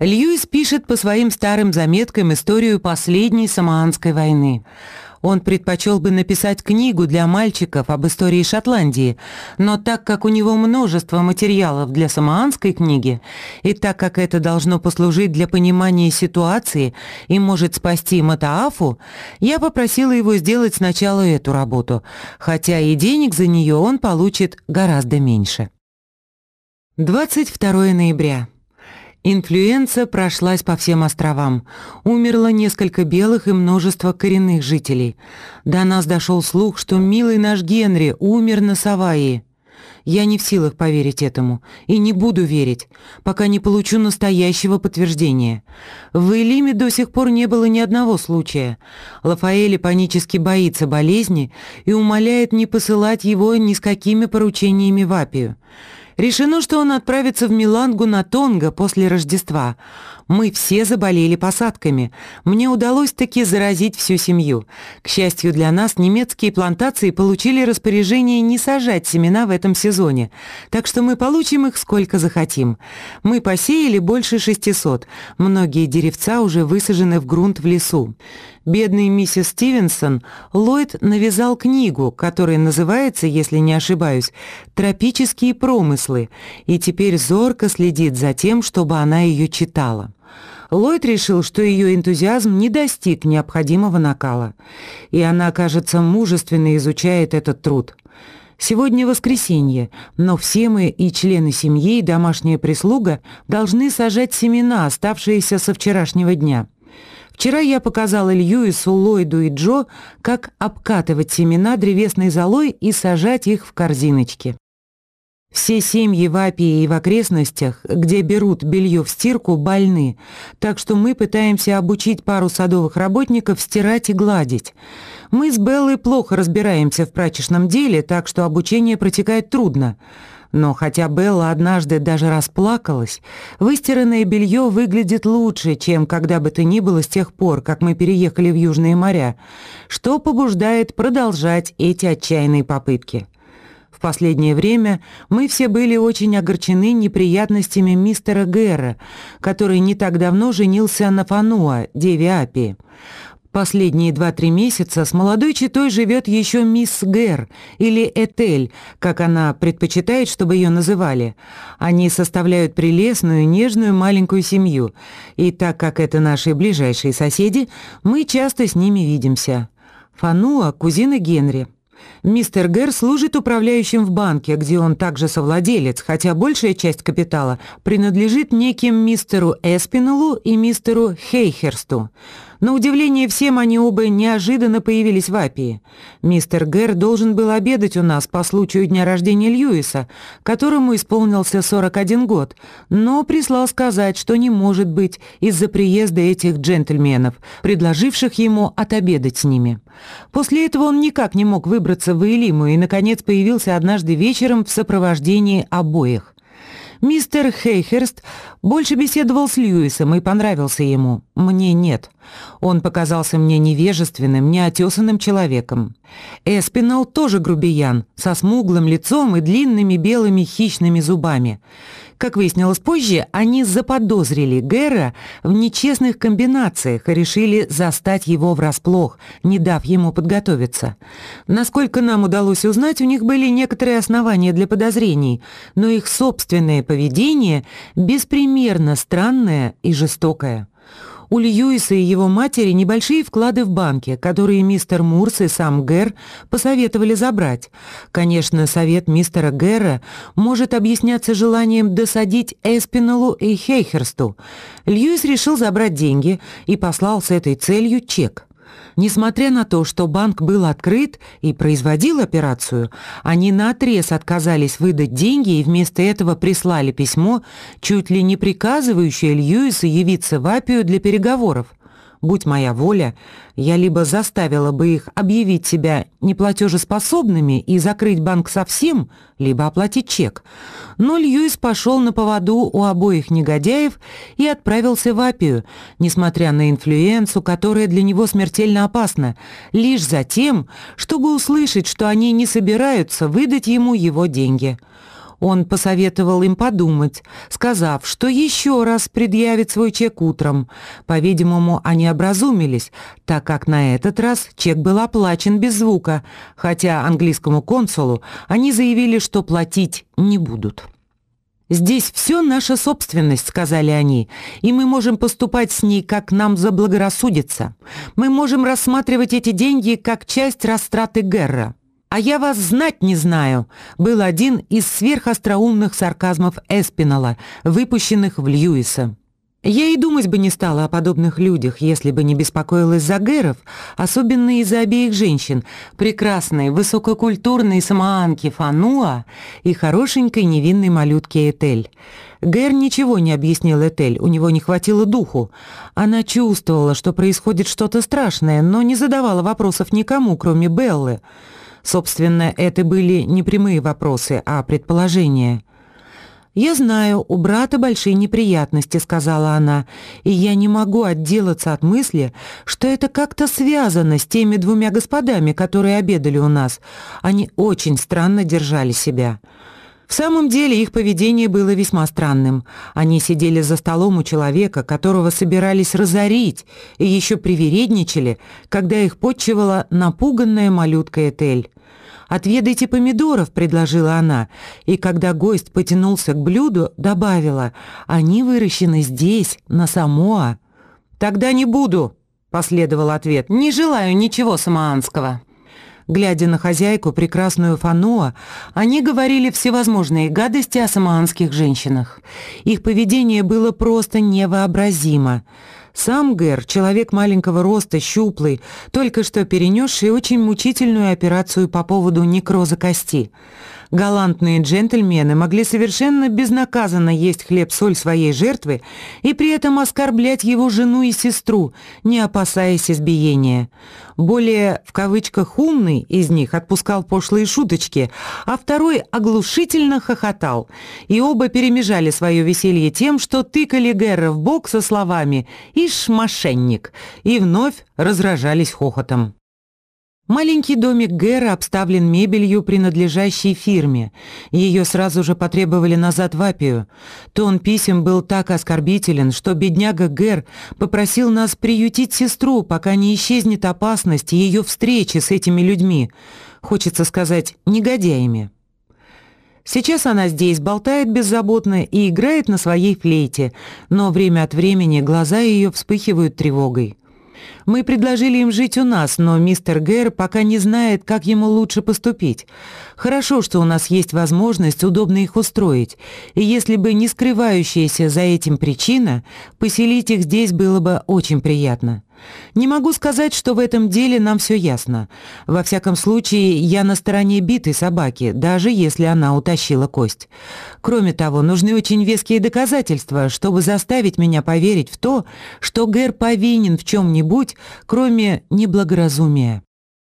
Льюис пишет по своим старым заметкам историю последней Самоанской войны. Он предпочел бы написать книгу для мальчиков об истории Шотландии, но так как у него множество материалов для самоанской книги, и так как это должно послужить для понимания ситуации и может спасти Матаафу, я попросила его сделать сначала эту работу, хотя и денег за нее он получит гораздо меньше. 22 ноября. Инфлюенция прошлась по всем островам. Умерло несколько белых и множество коренных жителей. До нас дошел слух, что милый наш Генри умер на Саваи. Я не в силах поверить этому и не буду верить, пока не получу настоящего подтверждения. В Элиме до сих пор не было ни одного случая. Лафаэли панически боится болезни и умоляет не посылать его ни с какими поручениями в Апию. Решено, что он отправится в Милангу на Тонго после Рождества. Мы все заболели посадками. Мне удалось таки заразить всю семью. К счастью для нас, немецкие плантации получили распоряжение не сажать семена в этом сезоне, так что мы получим их сколько захотим. Мы посеяли больше 600. Многие деревца уже высажены в грунт в лесу. Бедный миссис Стивенсон Ллойд навязал книгу, которая называется, если не ошибаюсь, «Тропические промыслы», и теперь зорко следит за тем, чтобы она ее читала. Ллойд решил, что ее энтузиазм не достиг необходимого накала, и она, кажется, мужественно изучает этот труд. Сегодня воскресенье, но все мы и члены семьи, и домашняя прислуга должны сажать семена, оставшиеся со вчерашнего дня. Вчера я показала Льюису, Ллойду и Джо, как обкатывать семена древесной золой и сажать их в корзиночки. Все семьи в Апии и в окрестностях, где берут белье в стирку, больны, так что мы пытаемся обучить пару садовых работников стирать и гладить. Мы с Беллой плохо разбираемся в прачечном деле, так что обучение протекает трудно. Но хотя Белла однажды даже расплакалась, выстиранное белье выглядит лучше, чем когда бы то ни было с тех пор, как мы переехали в Южные моря, что побуждает продолжать эти отчаянные попытки. В последнее время мы все были очень огорчены неприятностями мистера Гэра, который не так давно женился на Фануа, деве Апи. Последние два-три месяца с молодой читой живет еще мисс Гэр или Этель, как она предпочитает, чтобы ее называли. Они составляют прелестную, нежную маленькую семью, и так как это наши ближайшие соседи, мы часто с ними видимся. Фануа – кузина Генри. Мистер Гэр служит управляющим в банке, где он также совладелец, хотя большая часть капитала принадлежит неким мистеру Эспинеллу и мистеру Хейхерсту. На удивление всем они оба неожиданно появились в Апии. Мистер Гэр должен был обедать у нас по случаю дня рождения Льюиса, которому исполнился 41 год, но прислал сказать, что не может быть из-за приезда этих джентльменов, предложивших ему отобедать с ними. После этого он никак не мог выбраться в Элиму и, наконец, появился однажды вечером в сопровождении обоих. Мистер Хейхерст больше беседовал с Льюисом и понравился ему. Мне нет. Он показался мне невежественным, неотесанным человеком. Эспинал тоже грубиян, со смуглым лицом и длинными белыми хищными зубами. Как выяснилось позже, они заподозрили Гэра в нечестных комбинациях и решили застать его врасплох, не дав ему подготовиться. Насколько нам удалось узнать, у них были некоторые основания для подозрений, но их собственное поведение беспримерно странное и жестокое. У Льюиса и его матери небольшие вклады в банке, которые мистер Мурс и сам Гэр посоветовали забрать. Конечно, совет мистера Гэра может объясняться желанием досадить Эспиналу и Хейхерсту. Льюис решил забрать деньги и послал с этой целью чек. Несмотря на то, что банк был открыт и производил операцию, они наотрез отказались выдать деньги и вместо этого прислали письмо, чуть ли не приказывающее Льюису явиться в Апию для переговоров – Будь моя воля, я либо заставила бы их объявить себя неплатежеспособными и закрыть банк совсем, либо оплатить чек. Но Льюис пошел на поводу у обоих негодяев и отправился в Апию, несмотря на инфлюенцию, которая для него смертельно опасна, лишь за тем, чтобы услышать, что они не собираются выдать ему его деньги. Он посоветовал им подумать, сказав, что еще раз предъявит свой чек утром. По-видимому, они образумились, так как на этот раз чек был оплачен без звука, хотя английскому консулу они заявили, что платить не будут. «Здесь все наша собственность», — сказали они, «и мы можем поступать с ней, как нам заблагорассудится. Мы можем рассматривать эти деньги как часть растраты Герра». «А я вас знать не знаю», был один из сверхостроумных сарказмов Эспинала, выпущенных в Льюиса. Я и думать бы не стала о подобных людях, если бы не беспокоилась за Гэров, особенно из-за обеих женщин, прекрасной, высококультурной самоанки Фануа и хорошенькой невинной малютки Этель. Гэр ничего не объяснил Этель, у него не хватило духу. Она чувствовала, что происходит что-то страшное, но не задавала вопросов никому, кроме Беллы. Собственно, это были не прямые вопросы, а предположения. «Я знаю, у брата большие неприятности», — сказала она, «и я не могу отделаться от мысли, что это как-то связано с теми двумя господами, которые обедали у нас. Они очень странно держали себя». В самом деле их поведение было весьма странным. Они сидели за столом у человека, которого собирались разорить, и еще привередничали, когда их подчивала напуганная малютка Этель. «Отведайте помидоров», — предложила она, и когда гость потянулся к блюду, добавила, «Они выращены здесь, на Самоа». «Тогда не буду», — последовал ответ, «не желаю ничего самоанского». Глядя на хозяйку, прекрасную Фануа, они говорили всевозможные гадости о самоанских женщинах. Их поведение было просто невообразимо. Сам Гэр, человек маленького роста, щуплый, только что перенесший очень мучительную операцию по поводу некроза кости. Галантные джентльмены могли совершенно безнаказанно есть хлеб-соль своей жертвы и при этом оскорблять его жену и сестру, не опасаясь избиения. Более, в кавычках, умный из них отпускал пошлые шуточки, а второй оглушительно хохотал. И оба перемежали свое веселье тем, что тыкали Герра в бок со словами «Ишь, мошенник!» и вновь разражались хохотом. Маленький домик Гэра обставлен мебелью, принадлежащей фирме. Ее сразу же потребовали назад в Апию. Тон писем был так оскорбителен, что бедняга Гэр попросил нас приютить сестру, пока не исчезнет опасность ее встречи с этими людьми. Хочется сказать, негодяями. Сейчас она здесь болтает беззаботно и играет на своей флейте, но время от времени глаза ее вспыхивают тревогой. Мы предложили им жить у нас, но мистер Гэр пока не знает, как ему лучше поступить. Хорошо, что у нас есть возможность удобно их устроить, и если бы не скрывающаяся за этим причина, поселить их здесь было бы очень приятно. Не могу сказать, что в этом деле нам все ясно. Во всяком случае, я на стороне битой собаки, даже если она утащила кость. Кроме того, нужны очень веские доказательства, чтобы заставить меня поверить в то, что Гэр повинен в чем-нибудь, кроме неблагоразумия.